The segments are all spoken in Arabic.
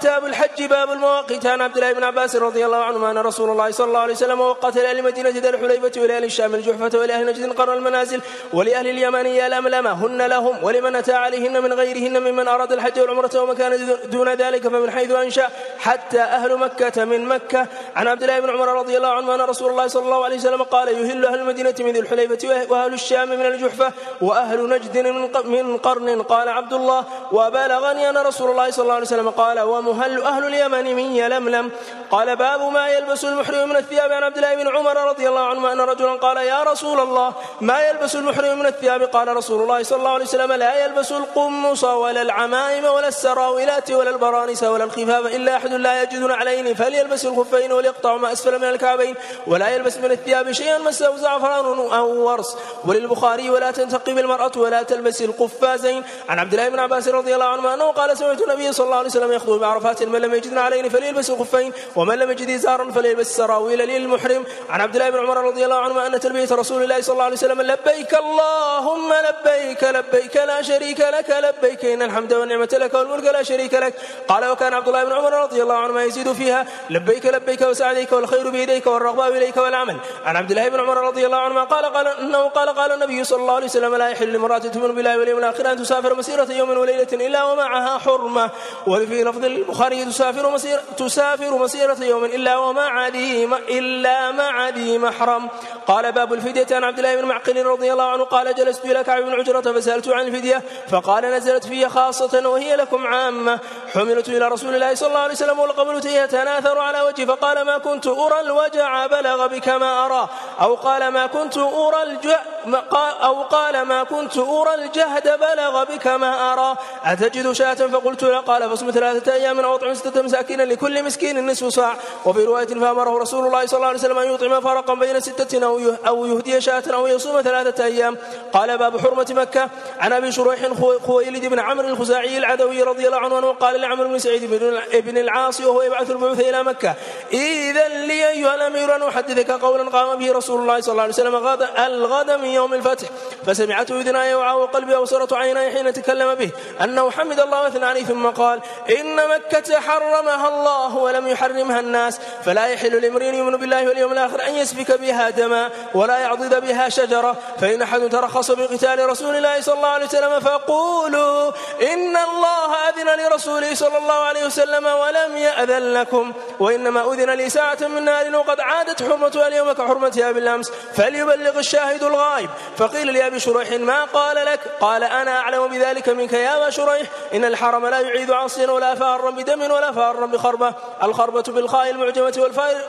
كتاب الحج باب المواقيت عن عبد الله بن عباس رضي الله عنهما أن رسول الله صلى الله عليه وسلم وقت لأهل المدينة ذا الحليفة ولاهل الشام الجحفة ولاهل نجد قرن المنازل ولأهل اليمن الاملمه هن لهم ولمن أتى عليهن من غيرهن ممن أراد الحج والعمرة ومن كان دون ذلك فمن حيث أنشأ حتى أهل مكة من مكة. عن عبد الله بن عمر رضي الله عنه أن رسول الله صلى الله عليه وسلم قال يهل أهل المدينة من ذي الحليفة وأهل الشام من الجحفة وأهل نجد من قرن. قال عبد الله وبلغني أن رسول الله صلى الله عليه وسلم قال ومهل أهل اليمن من يلملم. قال باب ما يلبس المحرم من الثياب عن عبد الله بن عمر رضي الله عنهما أن رجلا قال يا رسول الله ما يلبس المحرم من الثياب؟ قال رسول الله صلى الله عليه وسلم لا يلبس القمص ولا العمائم ولا السراويلات ولا البرانس ولا الخفاف إلا أحد لا يجد عليه فليلبس الخفين وليقطع ما أسفل من الكعبين. ولا يلبس من الثياب شيئا مسه زعفران أو ورس. وللبخاري ولا تنتقب المرأة ولا تلبس القفازين. عن عبد الله بن عباس رضي الله عنهما أنه قال سمعت النبي صلى الله عليه وسلم يخطب بعرفات من لم يجد عليه فليلبس الخفين ومن لم يجد إزارا فليلبس سراويل للمحرم. عن عبد الله بن عمر رضي الله عنهما أن تلبية رسول الله صلى الله عليه وسلم لبيك اللهم لبيك لبيك لا شريك لك لبيك إن الحمد والنعمة لك والملك لا شريك لك. قال وكان عبد الله بن عمر رضي الله عنهما يزيد فيها لبيك لبيك وسعديك والخير بيديك والرغبة إليك والعمل. عن عبد الله بن عمر رضي الله عنهما قال قال إنه قال قال النبي صلى الله عليه وسلم لا يحل لامرأة تؤمن بالله واليوم الآخر أن تسافر مسيرة يوم وليلة إلا ومعها حرمة. وفي لفظ البخاري تسافر مسيرة تسافر مسيرة يوم إلا ومع ذي إلا مع ذي محرم. قال باب الفدية عن عبد الله بن معقل رضي الله عنه قال جلست إلى كعب بن عجرة فسألت عن الفدية فقال نزلت في خاصة وهي لكم عامة. حملت إلى رسول الله صلى الله عليه وسلم والقبلة يتناثر على وجهي فقال ما كنت أرى الوجع بلغ بك ما أرى. أو قال ما كنت أرى الج أو قال ما كنت أرى الجهد بلغ بك ما أرى. أتجد شاة؟ فقلت لا. قال فاصم ثلاثة أيام أو أطعم ستة مساكين لكل مسكين نصف صاع وفي رواية فأمره رسول الله صلى الله عليه وسلم أن يطعم فرقا بين ستة أو أو يهدي شاة أو يصوم ثلاثة أيام. قال باب حرمة مكة. عن أبي شريح خويلد بن عمرو الخزاعي العدوي رضي الله عنه قال لعمرو بن سعيد بن العاص وهو يبعث البعوث إلى مكة. إذا لي أيها الأمير أن أحدثك قولا قام به رسول الله صلى الله عليه وسلم غد الغد من يوم الفتح. فسمعته أذناي وعاء قلبي وبصرة عيناي حين تكلم به. أنه حمد الله واثنى عليه ثم قال إن مكة حرمها الله ولم يحرمها الناس. فلا يحل لامرئ يؤمن بالله واليوم الآخر أن يسفك بها دما ولا يعضد بها شجرة. فإن أحد ترخص بقتال رسول الله صلى الله عليه وسلم فقولوا إن الله أذن لرسوله صلى الله عليه وسلم ولم يأذن لكم وإنما أذن لي ساعة من نار وقد عادت حرمتها اليوم كحرمتها بالأمس فليبلغ الشاهد الغائب. فقيل لأبي شريح ما قال لك؟ قال أنا أعلم بذلك منك يا أبا شريح إن الحرم لا يعيد عاصيا ولا فارا بدم ولا فارا بخربة. الخربة بالخاء المعجمة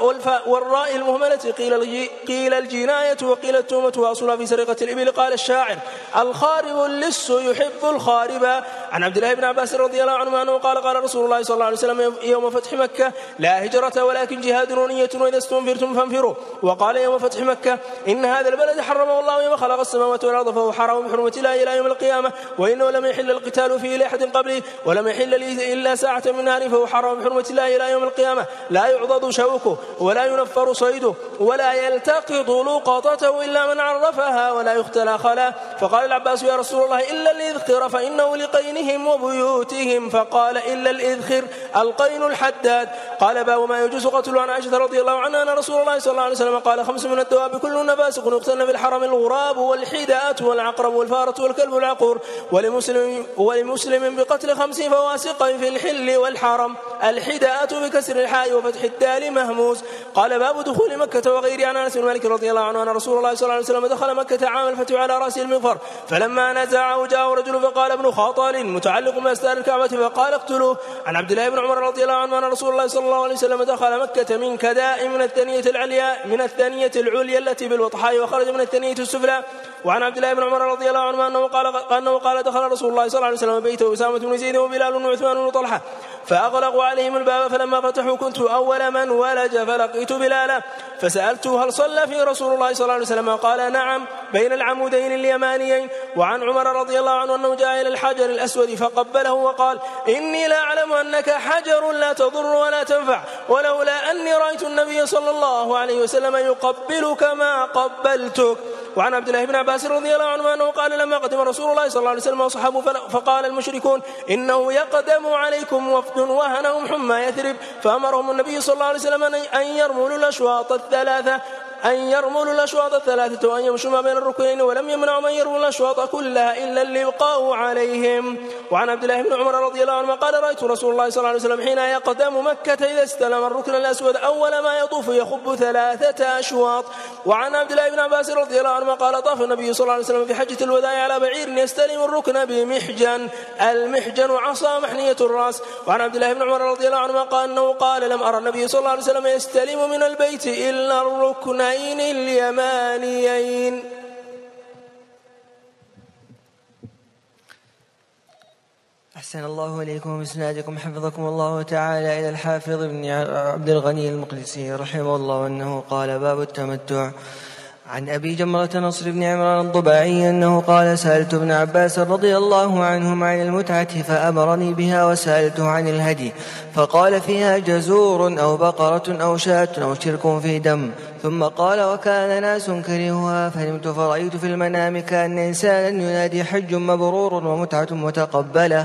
والفاء, والراء المهملة. قيل قيل الجناية وقيل التومة وأصلها في سرقة الإبل. قال الشاعر الخارب اللص يحب الخارب. عن عبد الله بن عباس رضي الله عنه أنه قال قال رسول الله صلى الله عليه وسلم يوم فتح مكة لا هجرة ولكن جهاد ونية وإذا استنفرتم فانفروا. وقال يوم فتح مكة إن هذا البلد حرمه الله يوم خلق السماوات والأرض فهو حرام بحرمة الله إلى يوم القيامة. وإنه لم يحل القتال فيه لأحد قبله ولم يحل لي إلا ساعة من نار فهو حرام بحرمة الله إلى يوم القيامة. لا يعضد شوكه ولا ينفر صيده ولا يلتقط لقطته إلا من عرفها ولا يختلى خلا فقال العباس يا رسول الله إلا الإذخر فإنه لقينهم وبيوتهم. فقال إلا الإذخر القين الحداد. قال باب ما يجوز قتل عن عائشة رضي الله عنها أن رسول الله صلى الله عليه وسلم قال خمس من الدواب كلهن فاسق يقتلن في الحرم الغراب والحداءة والعقرب والفارة والكلب والعقور ولمسلم ولمسلم بقتل خمس فواسق في الحل والحرم. الحداءة بكسر الحاء وفتح الدال مهموس قال باب دخول مكة وغيره عن أنس بن مالك رضي الله عنه أن رسول الله صلى الله عليه وسلم دخل مكة عام الفتح على رأس المغفر فلما نزعه جاءه رجل فقال ابن خاطل متعلق بأستار الكعبة فقال اقتلوه عن عبد الله بن عمر رضي الله عنه أن رسول الله صلى الله عليه وسلم دخل مكة من كداء من الثانية العليا من الثانية العليا التي بالوطحاء وخرج من الثانية السفلى. وعن عبد الله بن عمر رضي الله عنه أنه قال أنه قال دخل رسول الله صلى الله عليه وسلم بيته أسامة بن زيد وبلال وعثمان وطلحة. فأغلقوا عليهم الباب فلما فتحوا كنت أول من ولج فلقيت بلالا. فسألته هل صلى في رسول الله صلى الله عليه وسلم؟ قال نعم بين العمودين اليمانيين. وعن عمر رضي الله عنه أنه جاء إلى الحجر الأسود فقبله وقال إني لا أعلم أنك حجر لا تضر ولا تنفع ولولا أني رأيت النبي صلى الله عليه وسلم يقبلك ما قبلتك. وعن عبد الله بن عباس رضي الله عنه أنه قال لما قدم رسول الله صلى الله عليه وسلم وصحابه فقال المشركون إنه يقدم عليكم وفد وهنهم حمى يثرب فأمرهم النبي صلى الله عليه وسلم أن يرملوا الأشواط الثلاثة أن يرملوا الأشواط الثلاثة وأن يمشوا ما بين الركنين ولم يمنعوا من يرموا الأشواط كلها إلا الإبقاء عليهم. وعن عبد الله بن عمر رضي الله عنه قال رأيت رسول الله صلى الله عليه وسلم حين يقدم مكة إذا استلم الركن الأسود أول ما يطوف يخب ثلاثة أشواط. وعن عبد الله بن عباس رضي الله عنه قال طاف النبي صلى الله عليه وسلم في حجة الوداع على بعير يستلم الركن بمحجن. المحجن عصا محنية الرأس. وعن عبد الله بن عمر رضي الله عنه قال أنه قال لم أرى النبي صلى الله عليه وسلم يستلم من البيت إلا الركن الركنين اليمانيين. أحسن الله إليكم بإسنادكم حفظكم الله تعالى إلى الحافظ بن عبد الغني المقدسي رحمه الله أنه قال باب التمتع. عن أبي جمرة نصر بن عمران الضبعي أنه قال سألت ابن عباس رضي الله عنهما عن المتعة فأمرني بها وسألته عن الهدي فقال فيها جزور أو بقرة أو شاة أو شرك في دم ثم قال وكان ناس كرهوها فنمت فرأيت في المنام كأن إنسانا ينادي حج مبرور ومتعة متقبلة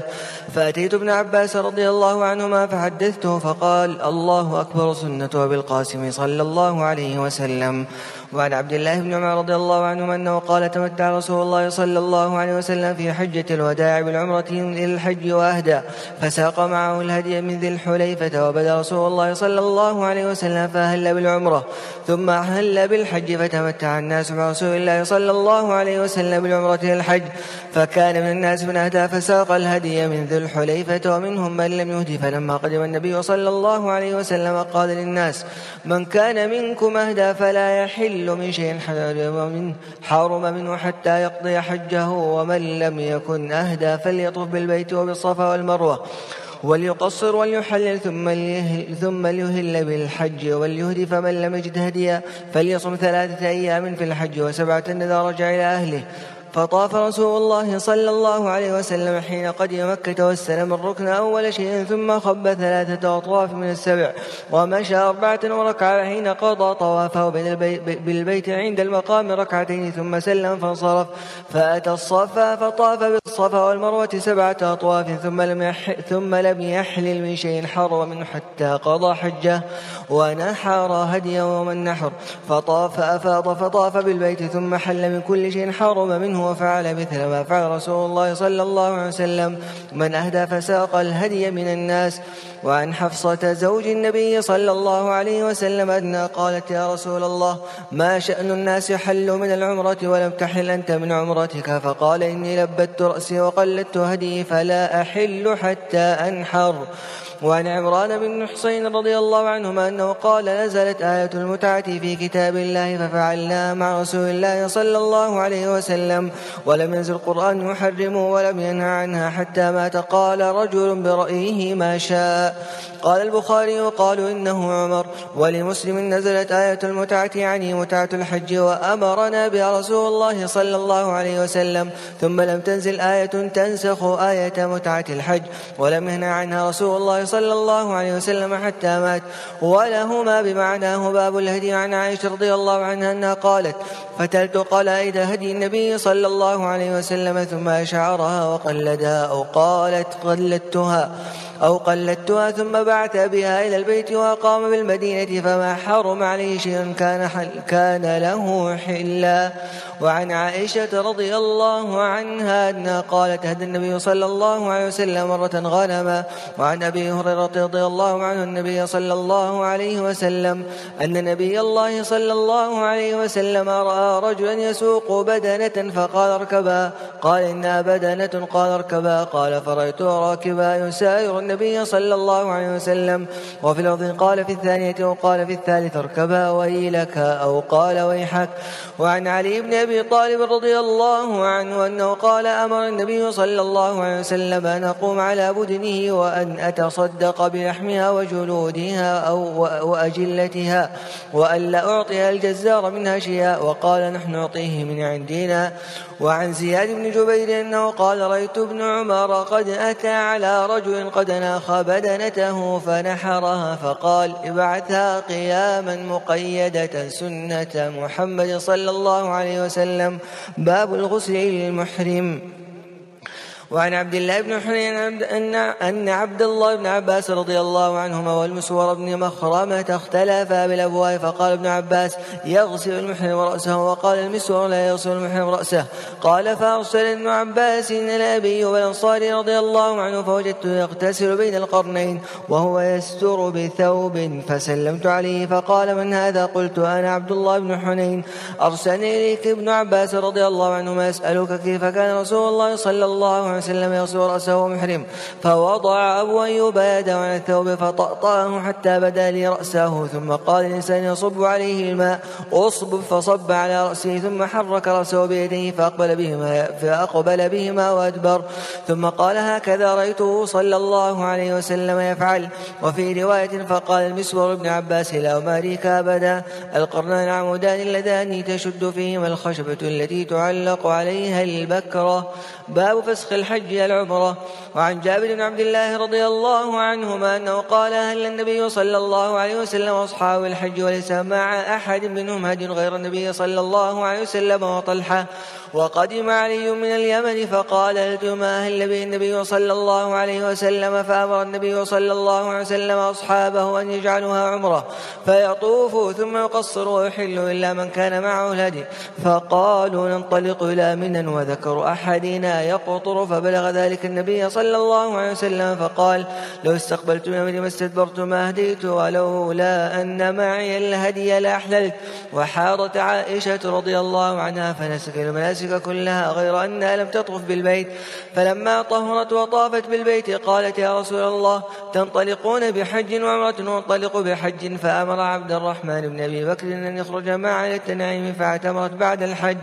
فأتيت ابن عباس رضي الله عنهما فحدثته فقال الله أكبر سنة أبي القاسم صلى الله عليه وسلم. وعن عبد الله بن عمر رضي الله عنهما أنه قال تمتع رسول الله صلى الله عليه وسلم في حجة الوداع بالعمرة إلى الحج وأهدى فساق معه الهدي من ذي الحليفة وبدأ رسول الله صلى الله عليه وسلم فأهل بالعمرة ثم أهل بالحج فتمتع الناس مع رسول الله صلى الله عليه وسلم بالعمرة إلى الحج فكان من الناس من أهدى فساق الهدي من ذي الحليفة ومنهم من لم يهدي فلما قدم النبي صلى الله عليه وسلم قال للناس من كان منكم أهدى فلا يحل من شيء حرم حرم منه حتى يقضي حجه ومن لم يكن أهدى فليطف بالبيت وبالصفا والمروة وليقصر وليحلل ثم ليهل, ثم ليهل بالحج وليهدي فمن لم يجد هديا فليصم ثلاثة أيام في الحج وسبعة إذا رجع إلى أهله فطاف رسول الله صلى الله عليه وسلم حين قدم مكة واستلم الركن أول شيء ثم خب ثلاثة أطواف من السبع ومشى أربعة وركع حين قضى طوافه بالبيت عند المقام ركعتين ثم سلم فانصرف. فأتى الصفا فطاف بالصفا والمروة سبعة أطواف ثم لم ثم لم يحلل من شيء حرم منه حتى قضى حجة ونحر هديه يوم النحر فطاف أفاض فطاف بالبيت ثم حل من كل شيء حرم منه وفعل مثل ما فعل رسول الله صلى الله عليه وسلم. من أهدى فساق الهدي من الناس. وعن حفصة زوج النبي صلى الله عليه وسلم أنها قالت يا رسول الله ما شأن الناس حلوا من العمرة ولم تحل أنت من عمرتك؟ فقال إني لبت رأسي وقلدت هدي فلا أحل حتى أنحر. وعن عمران بن حسين رضي الله عنهما أنه قال نزلت آية المتعة في كتاب الله ففعلنا مع رسول الله صلى الله عليه وسلم. ولم ينزل القرآن يحرمه ولم ينهى عنها حتى مات. قال رجل برأيه ما شاء. قال البخاري وقالوا إنه عمر. ولمسلم نزلت آية المتعة يعني متعة الحج وأمرنا بها رسول الله صلى الله عليه وسلم. ثم لم تنزل آية تنسخ آية متعة الحج ولم ينهى عنها رسول الله صلى الله عليه وسلم حتى مات. ولهما بمعناه باب الهدي عن عائشة رضي الله عنها أنها قالت فتلت قلائد هدي النبي صلى الله عليه وسلم ثم أشعرها وقلدها أو قالت قلدتها. أو قلدتها ثم بعث بها إلى البيت وأقام بالمدينة فما حرم عليه شيء كان, حل كان له حلا. وعن عائشة رضي الله عنها أنها قالت هدى النبي صلى الله عليه وسلم مرة غنما. وعن أبي هريرة رضي الله عنه النبي صلى الله عليه وسلم أن نبي الله صلى الله عليه وسلم رأى رجلا يسوق بدنة فقال اركبا. قال إنها بدنة. قال اركبا. قال فرأيته راكبا يساير النبي صلى الله عليه وسلم وفي الأرض قال في الثانية وقال في الثالث اركبا ويلك أو قال ويحك وعن علي بن أبي طالب رضي الله عنه أنه قال أمر النبي صلى الله عليه وسلم أن أقوم على بدنه وأن أتصدق بلحمها وجلودها أو وأجلتها وأن لا أعطيها الجزار منها شيئا وقال نحن نعطيه من عندنا وعن زياد بن جبير أنه قال رأيت ابن عمر قد أتى على رجل قد فناخ بدنته فنحرها فقال ابعثها قياما مقيدة سنة محمد صلى الله عليه وسلم. باب الغسل للمحرم. وعن عبد الله بن حنين أن أن عبد الله بن عباس رضي الله عنهما والمسور بن مخرمة اختلفا بالأبواب فقال ابن عباس يغسل المحرم رأسه وقال المسور لا يغسل المحرم رأسه. قال فأرسل ابن عباس إن الأبي والأنصاري رضي الله عنه فوجدته يغتسل بين القرنين وهو يستر بثوب فسلمت عليه فقال من هذا؟ قلت أنا عبد الله بن حنين. أرسلني إليك ابن عباس رضي الله عنهما يسألك كيف كان رسول الله صلى الله عليه وسلم يغسل رأسه محرم فوضع أبو أيوب يده على الثوب فطأطأه حتى بدا لي رأسه ثم قال الإنسان يصب عليه الماء. أصب فصب على رأسه ثم حرك رأسه بيديه فأقبل بهما فأقبل بهما وأدبر. ثم قال هكذا رأيته صلى الله عليه وسلم يفعل. وفي رواية فقال المسور بن عباس لا أماريك أبدا. القرنان عمودان اللذان تشد فيهما الخشبة التي تعلق عليها البكرة. باب فسخ الحج العمرة. وعن جابر بن عبد الله رضي الله عنهما أنه قال أهل النبي صلى الله عليه وسلم وأصحاب الحج وليس مع أحد منهم هدي غير النبي صلى الله عليه وسلم وطلحة. وقدم علي من اليمن فقال ألتما أهل به النبي صلى الله عليه وسلم؟ فأمر النبي صلى الله عليه وسلم أصحابه أن يجعلوها عمرة. فيطوفوا ثم يقصروا ويحلوا إلا من كان معه الهدي. فقالوا ننطلق إلى منى وذكر أحدنا يقطر فبلغ ذلك النبي صلى الله عليه وسلم فقال لو استقبلت من أمري ما استدبرت ما هديت ولولا أن معي الهدي لأحللت وحاضت عائشة رضي الله عنها فنسك المناسك كلها غير أنها لم تطف بالبيت فلما طهرت وطافت بالبيت قالت يا رسول الله تنطلقون بحج وعمرة وانطلق بحج فأمر عبد الرحمن بن أبي بكر أن يخرج معا للتنعيم فاعتمرت بعد الحج.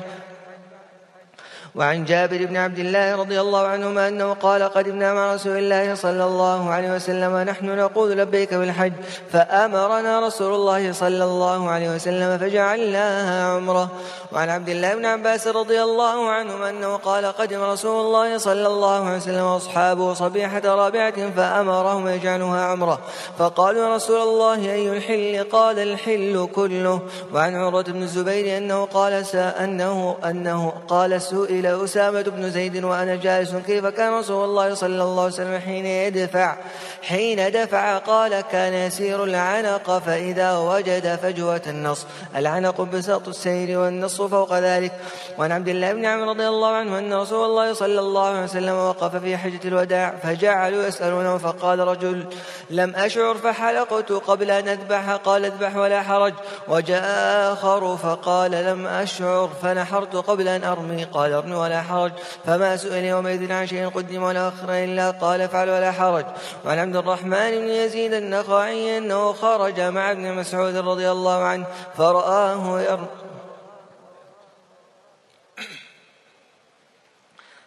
وعن جابر بن عبد الله رضي الله عنهما أنه قال قدمنا مع رسول الله صلى الله عليه وسلم ونحن نقول لبيك بالحج فأمرنا رسول الله صلى الله عليه وسلم فجعلناها عمرة. وعن عبد الله بن عباس رضي الله عنهما أنه قال قدم رسول الله صلى الله عليه وسلم وأصحابه صبيحة رابعة فأمرهم يجعلوها عمرة. فقالوا رسول الله أي الحل؟ قال الحل كله. وعن عروة بن الزبير أنه قال أنه أنه قال سئل أسامة بن زيد وأنا جالس كيف كان رسول الله صلى الله عليه وسلم حين يدفع. حين دفع قال كان يسير العنق فإذا وجد فجوة النص. العنق بساط السير والنص فوق ذلك. وعن عبد الله بن عمرو رضي الله عنه أن رسول الله صلى الله عليه وسلم وقف في حجة الوداع فجعلوا يسألونه فقال رجل لم أشعر فحلقت قبل أن أذبح. قال اذبح ولا حرج. وجاء آخر فقال لم أشعر فنحرت قبل أن أرمي. قال ارمي ولا حرج. فما سئل يومئذ عن شيء قدم ولا أخر إلا قال افعل ولا حرج. وعن عبد الرحمن بن يزيد النخعي أنه خرج مع ابن مسعود رضي الله عنه فرآه يرمي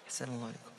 أحسن الله عليكم.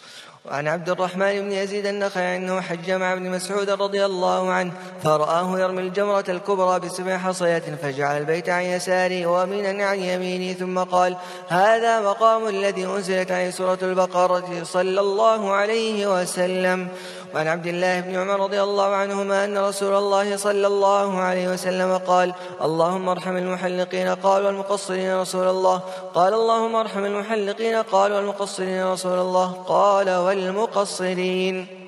وعن عبد الرحمن بن يزيد النخعي أنه حج مع ابن مسعود رضي الله عنه فرآه يرمي الجمرة الكبرى بسبع حصيات فجعل البيت عن يساره ومنا عن يمينه ثم قال هذا مقام الذي أنزلت عليه سورة البقرة صلى الله عليه وسلم. وعن عبد الله بن عمر رضي الله عنهما أن رسول الله صلى الله عليه وسلم قال اللهم ارحم المحلقين قال والمقصرين رسول الله. قال اللهم ارحم المحلقين قال والمقصرين رسول الله. قال والمقصرين.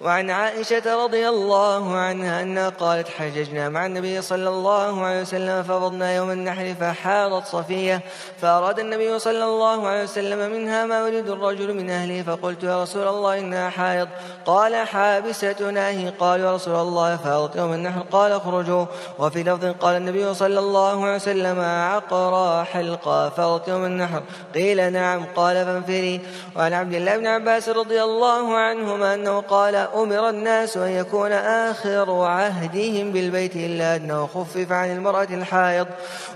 وعن عائشة رضي الله عنها أنها قالت حججنا مع النبي صلى الله عليه وسلم ففضنا يوم النحر فحاضت صفية فأراد النبي صلى الله عليه وسلم منها ما يريد الرجل من أهله فقلت يا رسول الله إنها حائض قال حابستنا هي قال يا رسول الله فأرضت يوم النحر قال اخرجوا وفي لفظ قال النبي صلى الله عليه وسلم عقرا حلقا فأرضت يوم النحر قيل نعم قال فانفري وعن عبد الله بن عباس رضي الله عنهما أنه قال أمر الناس أن يكون آخر عهدهم بالبيت إلا أنه خفف عن المرأة الحائض.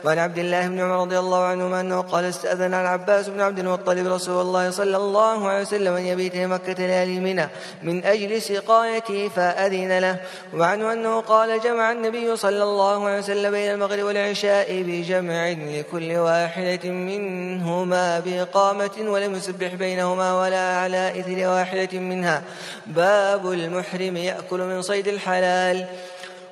وعن عبد الله بن عمر رضي الله عنهما أنه قال استأذن العباس بن عبد المطلب رسول الله صلى الله عليه وسلم أن يبيت مكة ليالي منى من أجل سقايته فأذن له. وعنه أنه قال جمع النبي صلى الله عليه وسلم بين المغرب والعشاء بجمع لكل واحدة منهما بإقامة ولم يسبح بينهما ولا على إثر واحدة منها. باب باب المحرم يأكل من صيد الحلال.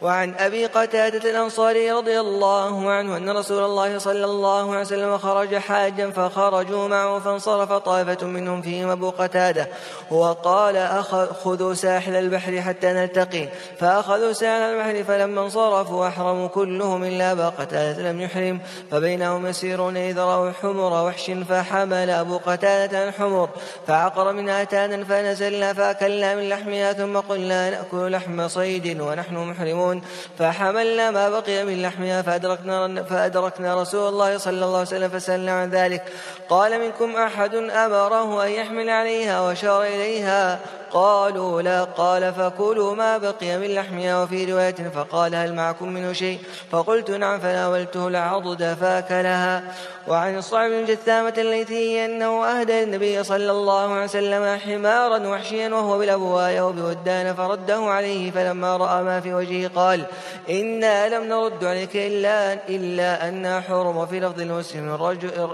وعن أبي قتادة الأنصاري رضي الله عنه أن رسول الله صلى الله عليه وسلم خرج حاجا فخرجوا معه فانصرف طائفة منهم فيهم أبو قتادة وقال خذوا ساحل البحر حتى نلتقي. فأخذوا ساحل البحر فلما انصرفوا أحرموا كلهم إلا أبا قتادة لم يحرم. فبينهم يسيرون إذ رأوا حمر وحش فحمل أبو قتادة عن حمر فعقر منها تانا فنزلنا فأكلنا من لحمها ثم قلنا نأكل لحم صيد ونحن محرمون. يعلمون. فحملنا ما بقي من لحمها فأدركنا, فأدركنا رسول الله صلى الله عليه وسلم فسألنا عن ذلك. قال منكم أحد أمره أن يحمل عليها وشار إليها قالوا لا قال فكلوا ما بقي من لحمها وفي رواية فقال هل معكم منه شيء؟ فقلت نعم فناولته العضد فاكلها وعن الصعب بن جثامة الليثي أنه أهدى النبي صلى الله عليه وسلم حمارا وحشيا وهو بالأبواية وبودان فرده عليه فلما رأى ما في وجهه قال إنا لم نرد عليك إلا, إلا أن حرم وفي لفظ المسلم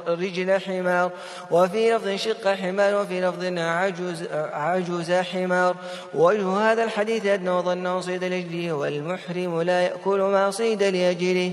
رجل حمار وفي لفظ شق حمار وفي لفظ عجز, عجز حمار. وجه هذا الحديث أنه ظنه صيد لأجله والمحرم لا يأكل ما صيد لأجله.